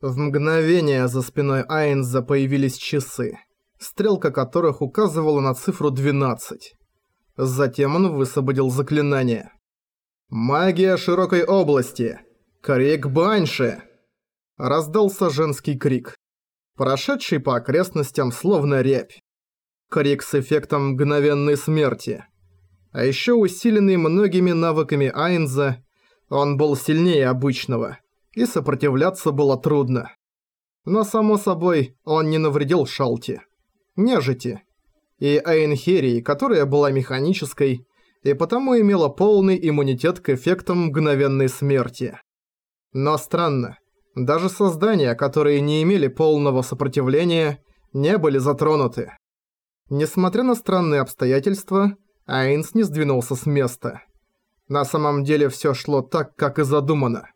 В мгновение за спиной Айнза появились часы, стрелка которых указывала на цифру 12. Затем он высвободил заклинание. «Магия широкой области! Крик Банши!» Раздался женский крик, прошедший по окрестностям словно рябь. Крик с эффектом мгновенной смерти. А еще усиленный многими навыками Айнза, он был сильнее обычного, и сопротивляться было трудно. Но само собой, он не навредил Шалти. Нежити. И Айнхерии, которая была механической, и потому имела полный иммунитет к эффектам мгновенной смерти. Но странно, даже создания, которые не имели полного сопротивления, не были затронуты. Несмотря на странные обстоятельства, Айнс не сдвинулся с места. На самом деле все шло так, как и задумано.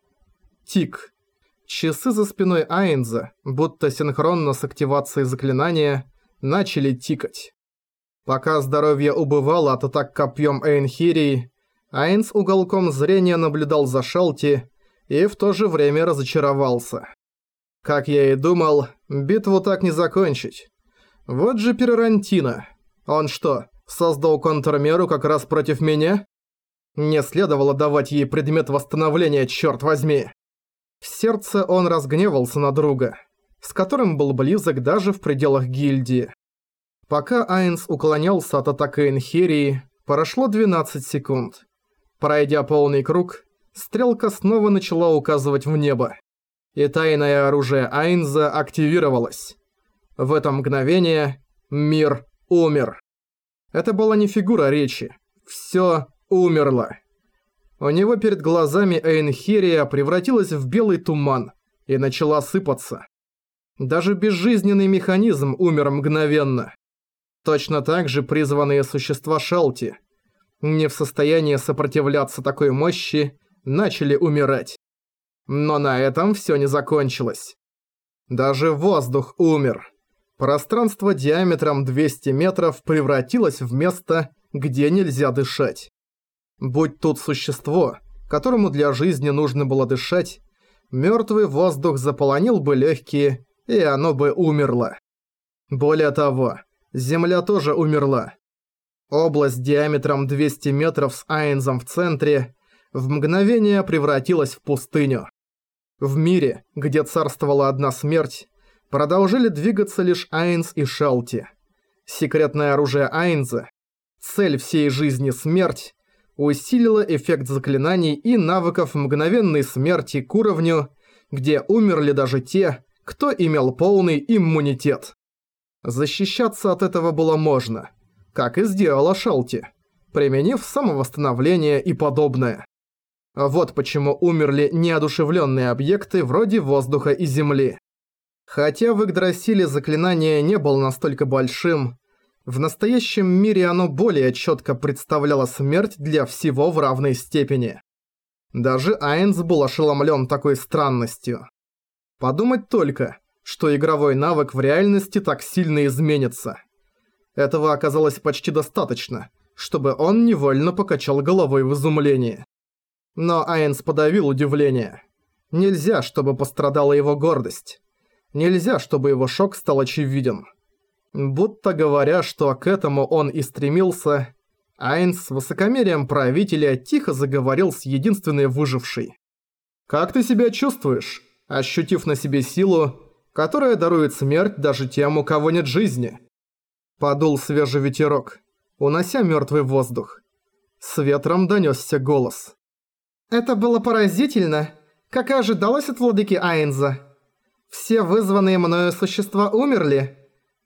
Тик. Часы за спиной Айнза, будто синхронно с активацией заклинания, начали тикать. Пока здоровье убывало от атак копьем Эйнхирии, Айнс уголком зрения наблюдал за Шелти и в то же время разочаровался. Как я и думал, битву так не закончить. Вот же Перерантино. Он что, создал контрмеру как раз против меня? Не следовало давать ей предмет восстановления, черт возьми. В сердце он разгневался на друга, с которым был близок даже в пределах гильдии. Пока Айнс уклонялся от атаки Энхерии, прошло 12 секунд. Пройдя полный круг, стрелка снова начала указывать в небо. И тайное оружие Айнза активировалось. В это мгновение мир умер. Это была не фигура речи. Всё умерло. У него перед глазами Эйнхирия превратилась в белый туман и начала сыпаться. Даже безжизненный механизм умер мгновенно. Точно так же призванные существа Шелти, не в состоянии сопротивляться такой мощи, начали умирать. Но на этом всё не закончилось. Даже воздух умер. Пространство диаметром 200 метров превратилось в место, где нельзя дышать. Будь тут существо, которому для жизни нужно было дышать, мёртвый воздух заполонил бы легкие, и оно бы умерло. Более того, Земля тоже умерла. Область диаметром 200 метров с Айнзом в центре в мгновение превратилась в пустыню. В мире, где царствовала одна смерть, продолжили двигаться лишь Айнз и Шелти. Секретное оружие Айнза, цель всей жизни смерть, усилило эффект заклинаний и навыков мгновенной смерти к уровню, где умерли даже те, кто имел полный иммунитет. Защищаться от этого было можно, как и сделала Шелти, применив самовосстановление и подобное. Вот почему умерли неодушевленные объекты вроде воздуха и земли. Хотя в Игдрасиле заклинание не было настолько большим, в настоящем мире оно более четко представляло смерть для всего в равной степени. Даже Айнс был ошеломлен такой странностью. Подумать только, что игровой навык в реальности так сильно изменится. Этого оказалось почти достаточно, чтобы он невольно покачал головой в изумлении. Но Айнс подавил удивление. Нельзя, чтобы пострадала его гордость. Нельзя, чтобы его шок стал очевиден. Будто говоря, что к этому он и стремился, Айнс с высокомерием правителя тихо заговорил с единственной выжившей. «Как ты себя чувствуешь, ощутив на себе силу, которая дарует смерть даже тем, у кого нет жизни. Подул свежий ветерок, унося мертвый воздух. С ветром донесся голос. «Это было поразительно, как и ожидалось от владыки Айнза. Все вызванные мною существа умерли,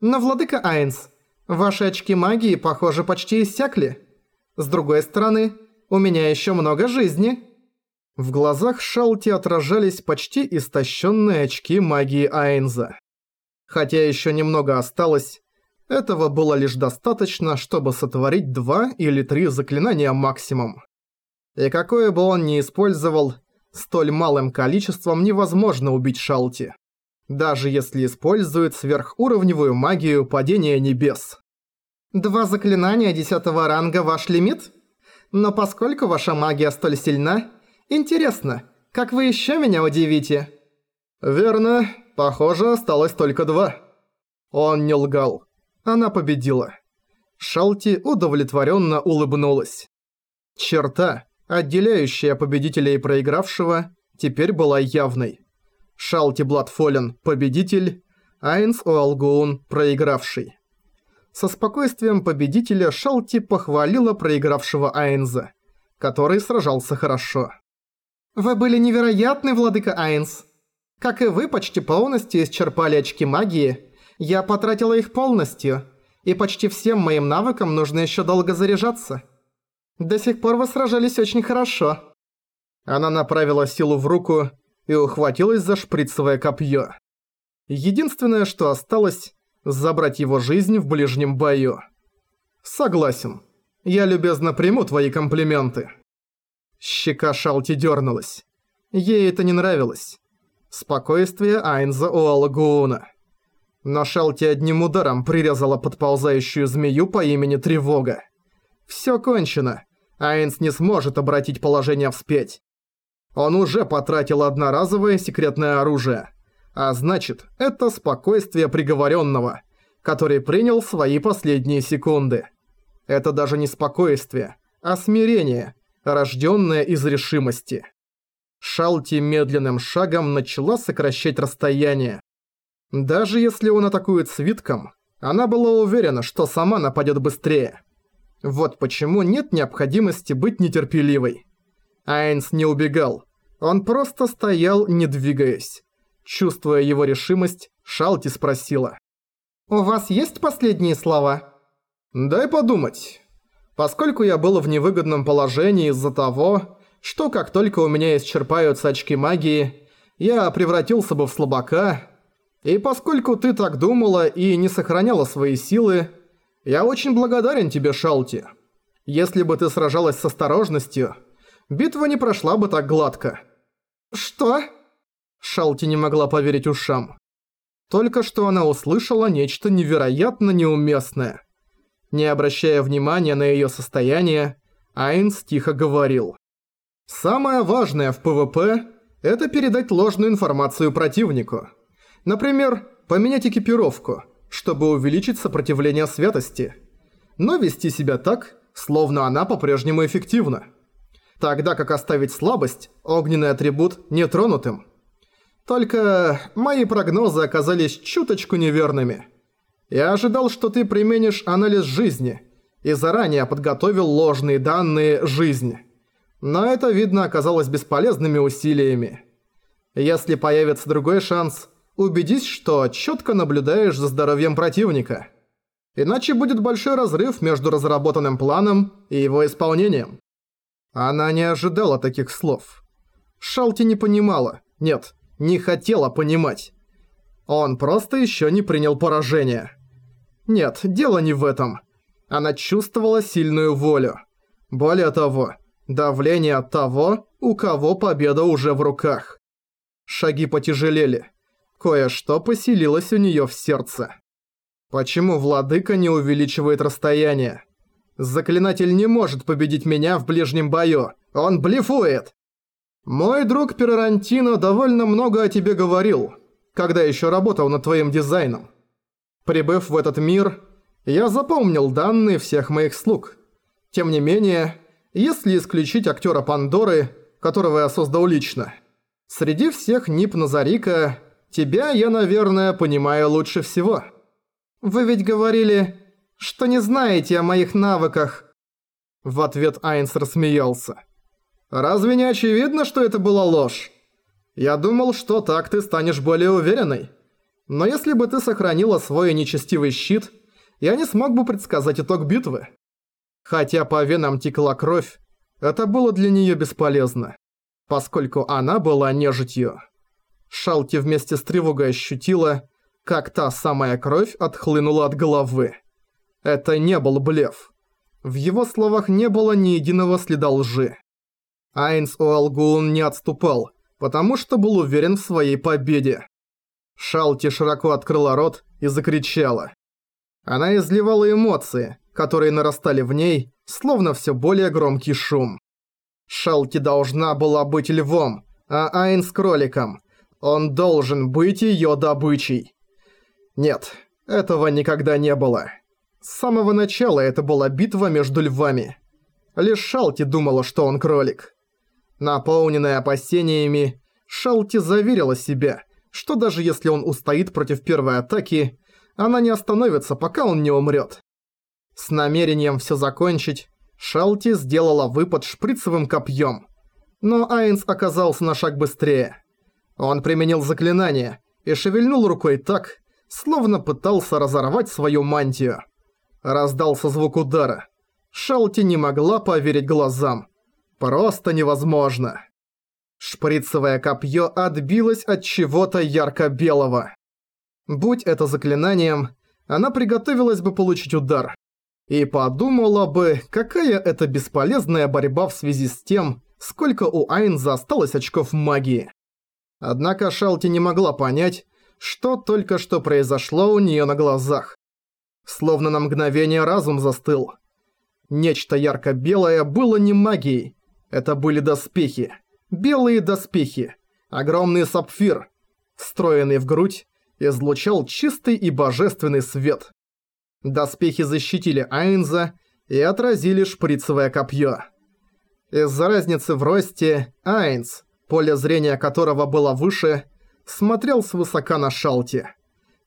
но владыка Айнз, ваши очки магии, похоже, почти иссякли. С другой стороны, у меня еще много жизни». В глазах Шалти отражались почти истощенные очки магии Айнза. Хотя еще немного осталось, этого было лишь достаточно, чтобы сотворить два или три заклинания максимум. И какое бы он ни использовал, столь малым количеством невозможно убить Шалти. Даже если использует сверхуровневую магию падения небес. Два заклинания десятого ранга ваш лимит? Но поскольку ваша магия столь сильна, Интересно, как вы еще меня удивите?» «Верно. Похоже, осталось только два». Он не лгал. Она победила. Шалти удовлетворенно улыбнулась. Черта, отделяющая победителя и проигравшего, теперь была явной. Шалти Бладфолен – победитель, Айнс Уалгоун – проигравший. Со спокойствием победителя Шалти похвалила проигравшего Айнза, который сражался хорошо. «Вы были невероятны, владыка Айнс. Как и вы почти полностью исчерпали очки магии, я потратила их полностью, и почти всем моим навыкам нужно еще долго заряжаться. До сих пор вы сражались очень хорошо». Она направила силу в руку и ухватилась за шприцевое копье. Единственное, что осталось, забрать его жизнь в ближнем бою. Согласен. Я любезно приму твои комплименты. Щека Шалти дернулась. Ей это не нравилось. Спокойствие Айнза Уалгууна. Но Шалти одним ударом прирезала подползающую змею по имени Тревога. Всё кончено. Айнс не сможет обратить положение вспять. Он уже потратил одноразовое секретное оружие. А значит, это спокойствие приговоренного, который принял свои последние секунды. Это даже не спокойствие, а смирение, рожденное из решимости. Шалти медленным шагом начала сокращать расстояние. Даже если он атакует свитком, она была уверена, что сама нападет быстрее. Вот почему нет необходимости быть нетерпеливой. Айнс не убегал. Он просто стоял, не двигаясь. Чувствуя его решимость, Шалти спросила. «У вас есть последние слова?» «Дай подумать. Поскольку я был в невыгодном положении из-за того, что как только у меня исчерпаются очки магии, я превратился бы в слабака, и поскольку ты так думала и не сохраняла свои силы, я очень благодарен тебе, Шалти. Если бы ты сражалась с осторожностью, битва не прошла бы так гладко». «Что?» Шалти не могла поверить ушам. Только что она услышала нечто невероятно неуместное. Не обращая внимания на её состояние, Айнс тихо говорил. «Самое важное в ПВП – это передать ложную информацию противнику. Например, поменять экипировку, чтобы увеличить сопротивление святости. Но вести себя так, словно она по-прежнему эффективна. Тогда как оставить слабость, огненный атрибут, нетронутым – только мои прогнозы оказались чуточку неверными. Я ожидал, что ты применишь анализ жизни и заранее подготовил ложные данные жизни. Но это, видно, оказалось бесполезными усилиями. Если появится другой шанс, убедись, что четко наблюдаешь за здоровьем противника. Иначе будет большой разрыв между разработанным планом и его исполнением. Она не ожидала таких слов. Шалти не понимала. Нет, не хотела понимать. Он просто еще не принял поражение. Нет, дело не в этом. Она чувствовала сильную волю. Более того, давление от того, у кого победа уже в руках. Шаги потяжелели. Кое-что поселилось у нее в сердце. Почему владыка не увеличивает расстояние? Заклинатель не может победить меня в ближнем бою. Он блефует. «Мой друг Перарантино довольно много о тебе говорил, когда еще работал над твоим дизайном. Прибыв в этот мир, я запомнил данные всех моих слуг. Тем не менее, если исключить актера Пандоры, которого я создал лично, среди всех Нип Назарика, тебя я, наверное, понимаю лучше всего. Вы ведь говорили, что не знаете о моих навыках». В ответ Айнс рассмеялся. Разве не очевидно, что это была ложь? Я думал, что так ты станешь более уверенной. Но если бы ты сохранила свой нечестивый щит, я не смог бы предсказать итог битвы. Хотя по венам текла кровь, это было для неё бесполезно, поскольку она была нежитью. Шалти вместе с тревогой ощутила, как та самая кровь отхлынула от головы. Это не был блеф. В его словах не было ни единого следа лжи. Айнс Уалгун не отступал, потому что был уверен в своей победе. Шалти широко открыла рот и закричала. Она изливала эмоции, которые нарастали в ней, словно все более громкий шум. Шалти должна была быть львом, а Айнс кроликом. Он должен быть её добычей. Нет, этого никогда не было. С самого начала это была битва между львами. Лишь Шалти думала, что он кролик. Наполненная опасениями, Шалти заверила себя, что даже если он устоит против первой атаки, она не остановится, пока он не умрет. С намерением все закончить, Шалти сделала выпад шприцевым копьем. Но Айнс оказался на шаг быстрее. Он применил заклинание и шевельнул рукой так, словно пытался разорвать свою мантию. Раздался звук удара. Шалти не могла поверить глазам. Просто невозможно. Шприцевое копье отбилось от чего-то ярко-белого. Будь это заклинанием, она приготовилась бы получить удар. И подумала бы, какая это бесполезная борьба в связи с тем, сколько у Айнза осталось очков магии. Однако Шалти не могла понять, что только что произошло у нее на глазах. Словно на мгновение разум застыл. Нечто ярко-белое было не магией. Это были доспехи. Белые доспехи. Огромный сапфир, встроенный в грудь, излучал чистый и божественный свет. Доспехи защитили Айнза и отразили шприцевое копье. Из-за разницы в росте Айнз, поле зрения которого было выше, смотрел свысока на Шалти.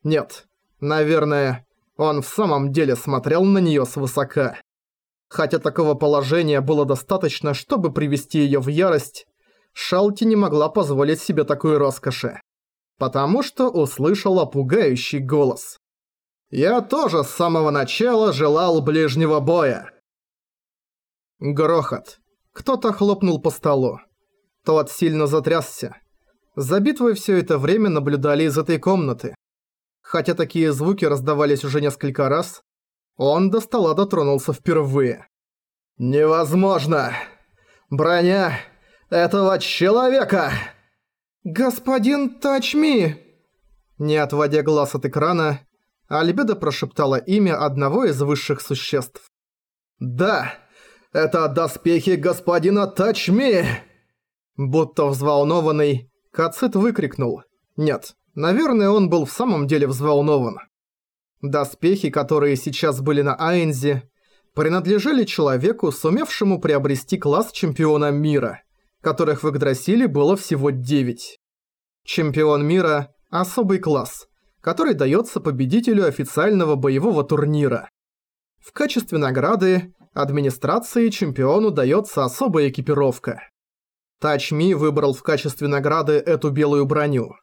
Нет, наверное, он в самом деле смотрел на неё свысока. Хотя такого положения было достаточно, чтобы привести её в ярость, Шалти не могла позволить себе такой роскоши. Потому что услышала пугающий голос. «Я тоже с самого начала желал ближнего боя». Грохот. Кто-то хлопнул по столу. Тот сильно затрясся. За битвой все это время наблюдали из этой комнаты. Хотя такие звуки раздавались уже несколько раз, он до стола дотронулся впервые. «Невозможно! Броня этого человека!» «Господин Тачми!» Не отводя глаз от экрана, Альбеда прошептала имя одного из высших существ. «Да, это доспехи господина Тачми!» Будто взволнованный, Кацит выкрикнул. Нет, наверное, он был в самом деле взволнован. Доспехи, которые сейчас были на Айнзе, принадлежали человеку, сумевшему приобрести класс чемпиона мира, которых в Игдрасиле было всего 9. Чемпион мира – особый класс, который дается победителю официального боевого турнира. В качестве награды администрации чемпиону дается особая экипировка. Тачми выбрал в качестве награды эту белую броню.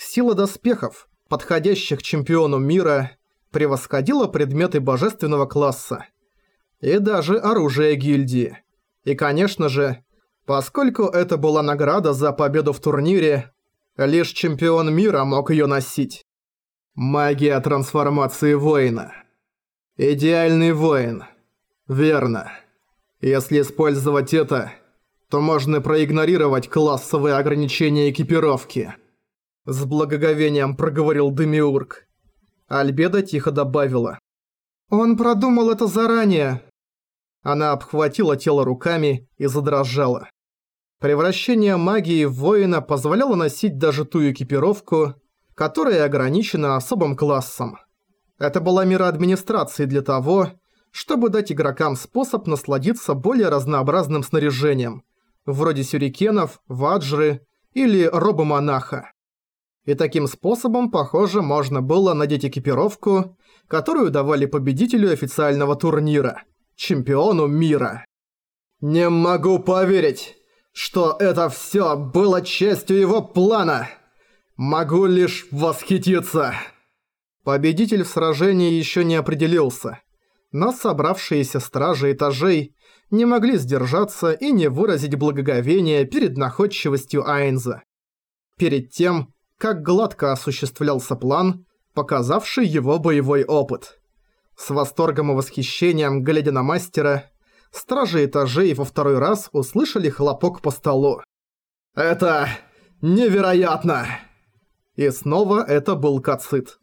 Сила доспехов, подходящих чемпиону мира, превосходила предметы божественного класса. И даже оружие гильдии. И конечно же, поскольку это была награда за победу в турнире, лишь чемпион мира мог ее носить. Магия трансформации воина. Идеальный воин. Верно. Если использовать это, то можно проигнорировать классовые ограничения экипировки. С благоговением проговорил Демиург. Альбеда тихо добавила. «Он продумал это заранее!» Она обхватила тело руками и задрожала. Превращение магии в воина позволяло носить даже ту экипировку, которая ограничена особым классом. Это была мера администрации для того, чтобы дать игрокам способ насладиться более разнообразным снаряжением, вроде сюрикенов, ваджры или робомонаха. И таким способом, похоже, можно было надеть экипировку, которую давали победителю официального турнира, чемпиону мира. «Не могу поверить, что это всё было частью его плана! Могу лишь восхититься!» Победитель в сражении ещё не определился, но собравшиеся стражи этажей не могли сдержаться и не выразить благоговения перед находчивостью Айнза. Перед тем, как гладко осуществлялся план, показавший его боевой опыт. С восторгом и восхищением, глядя на мастера, стражи этажей во второй раз услышали хлопок по столу. «Это невероятно!» И снова это был Кацит.